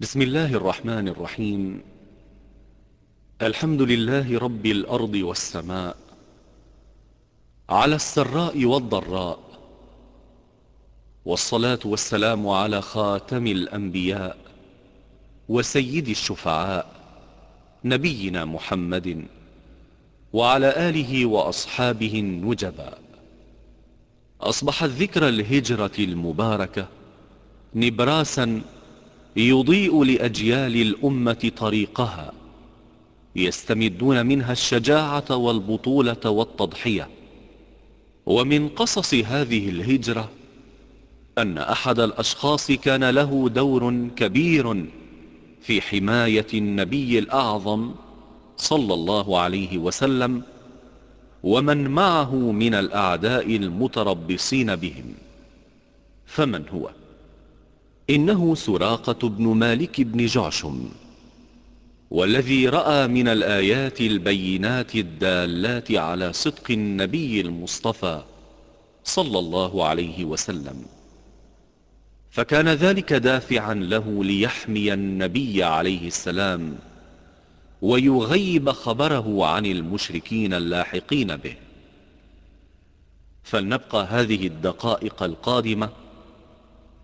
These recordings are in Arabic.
بسم الله الرحمن الرحيم. الحمد لله رب الأرض والسماء على السراء والضراء والصلاة والسلام على خاتم الأنبياء وسيد الشفعاء نبينا محمد وعلى آله وأصحابه النجباء. أصبحت ذكرى الهجرة المباركة نبراسا يضيء لأجيال الأمة طريقها يستمدون منها الشجاعة والبطولة والتضحية ومن قصص هذه الهجرة أن أحد الأشخاص كان له دور كبير في حماية النبي الأعظم صلى الله عليه وسلم ومن معه من الأعداء المتربصين بهم فمن هو؟ إنه سراقة بن مالك بن جعشم والذي رأى من الآيات البينات الدالات على صدق النبي المصطفى صلى الله عليه وسلم. فكان ذلك دافعا له ليحمي النبي عليه السلام ويغيب خبره عن المشركين اللاحقين به. فلنبقى هذه الدقائق القادمة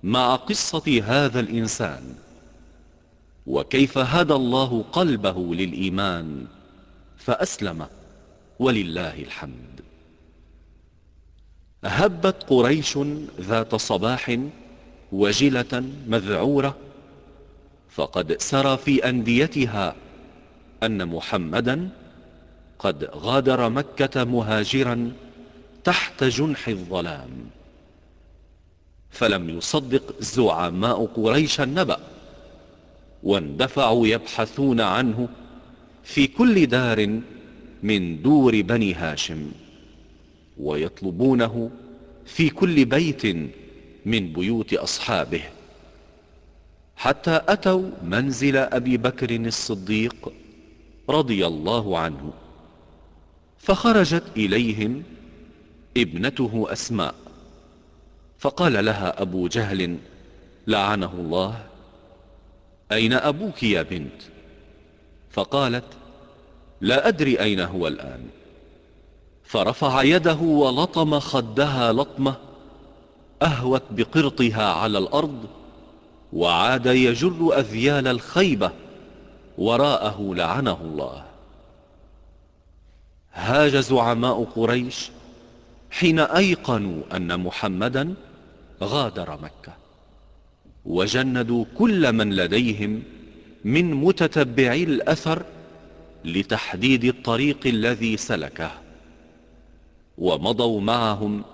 مع قصة هذا الإنسان وكيف هدى الله قلبه للإيمان فأسلم ولله الحمد. هبت قريش ذات صباح وجلة مذعورة فقد سرى في أنديتها أن محمدا قد غادر مكة مهاجرا تحت جنح الظلام. فلم يصدق زعماء قريش النبأ واندفعوا يبحثون عنه في كل دار من دور بني هاشم ويطلبونه في كل بيت من بيوت أصحابه. حتى أتوا منزل أبي بكر الصديق رضي الله عنه فخرجت إليهم ابنته أسماء. فقال لها أبو جهل لعنه الله؟ أين أبوك يا بنت؟ فقالت لا أدري أين هو الآن. فرفع يده ولطم خدها لطمة أهوت بقرطها على الأرض وعاد يجر أذيال الخيبة وراءه لعنه الله. هاج زعماء قريش حين أيقنوا أن محمدا غادر مكة. وجندوا كل من لديهم من متتبعي الأثر لتحديد الطريق الذي سلكه ومضوا معهم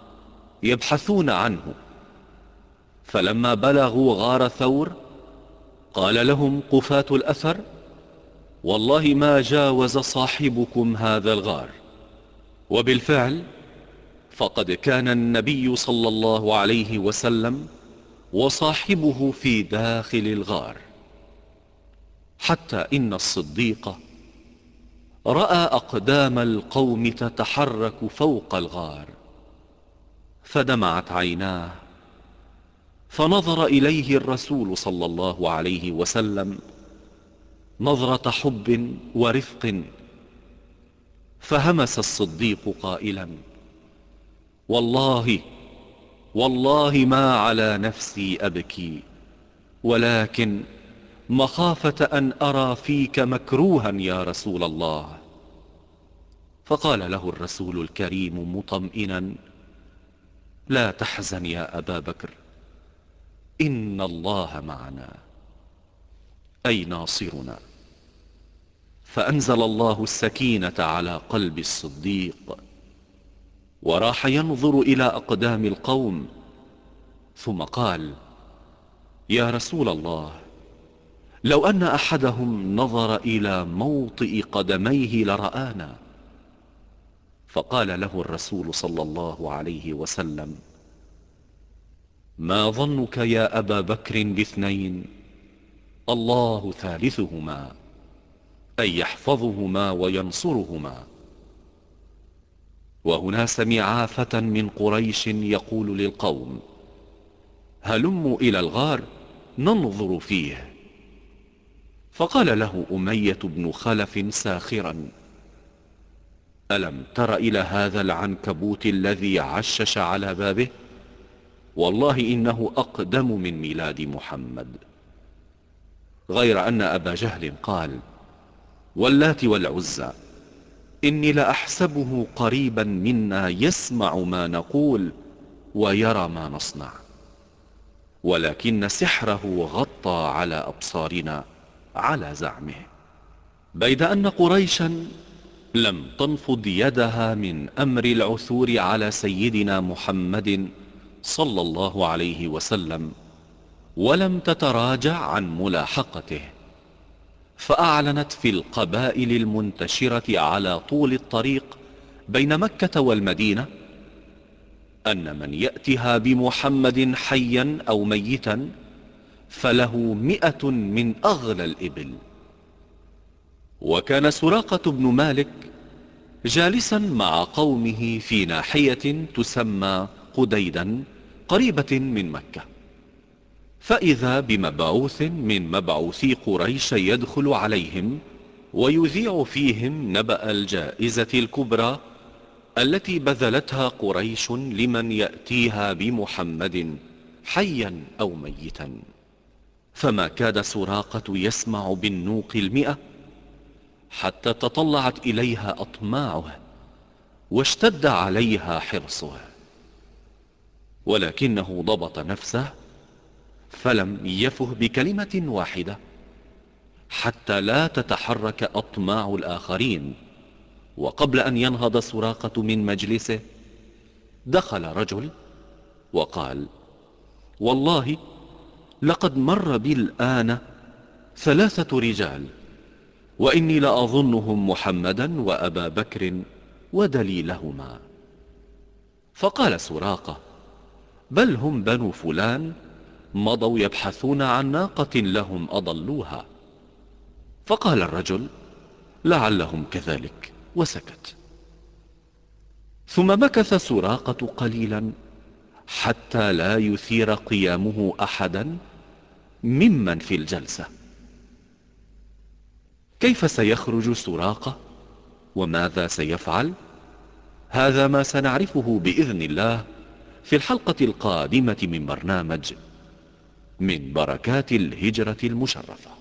يبحثون عنه. فلما بلغوا غار ثور قال لهم قفاة الأثر والله ما جاوز صاحبكم هذا الغار. وبالفعل فقد كان النبي صلى الله عليه وسلم وصاحبه في داخل الغار. حتى إن الصديق رأى أقدام القوم تتحرك فوق الغار فدمعت عيناه فنظر إليه الرسول صلى الله عليه وسلم نظرة حب ورفق فهمس الصديق قائلا والله والله ما على نفسي أبكي ولكن مخافة أن أرى فيك مكروها يا رسول الله. فقال له الرسول الكريم مطمئنا لا تحزن يا أبا بكر إن الله معنا. أي ناصرنا. فأنزل الله السكينة على قلب الصديق. وراح ينظر إلى أقدام القوم ثم قال يا رسول الله لو أن أحدهم نظر إلى موطئ قدميه لرآنا. فقال له الرسول صلى الله عليه وسلم ما ظنك يا أبا بكر باثنين؟ الله ثالثهما أن يحفظهما وينصرهما. وهنا سمع عافة من قريش يقول للقوم هلموا إلى الغار ننظر فيه. فقال له أمية بن خلف ساخرا ألم تر إلى هذا العنكبوت الذي عشش على بابه؟ والله إنه أقدم من ميلاد محمد. غير أن أبا جهل قال واللات والعزى إني لأحسبه قريبا منا يسمع ما نقول ويرى ما نصنع. ولكن سحره غطى على أبصارنا على زعمه. بيد أن قريشا لم تنفض يدها من أمر العثور على سيدنا محمد صلى الله عليه وسلم ولم تتراجع عن ملاحقته. فأعلنت في القبائل المنتشرة على طول الطريق بين مكة والمدينة أن من يأتها بمحمد حيا أو ميتا فله مئة من أغلى الإبل. وكان سراقة بن مالك جالسا مع قومه في ناحية تسمى قديدا قريبة من مكة. فإذا بمبعوث من مبعوثي قريش يدخل عليهم ويذيع فيهم نبأ الجائزة الكبرى التي بذلتها قريش لمن يأتيها بمحمد حيا أو ميتا. فما كاد سراقة يسمع بالنوق المئة حتى تطلعت إليها أطماعه واشتد عليها حرصه. ولكنه ضبط نفسه فلم يفه بكلمة واحدة حتى لا تتحرك أطماع الآخرين. وقبل أن ينهض سراقة من مجلسه دخل رجل وقال والله لقد مر بي الآن ثلاثة رجال وإني لأظنهم محمدا وأبا بكر ودليلهما. فقال سراقة بل هم بنو فلان مضوا يبحثون عن ناقة لهم أضلوها. فقال الرجل لعلهم كذلك وسكت. ثم مكث سراقة قليلا حتى لا يثير قيامه أحدا ممن في الجلسة. كيف سيخرج سراقة؟ وماذا سيفعل؟ هذا ما سنعرفه بإذن الله في الحلقة القادمة من برنامج من بركات الهجرة المشرفة.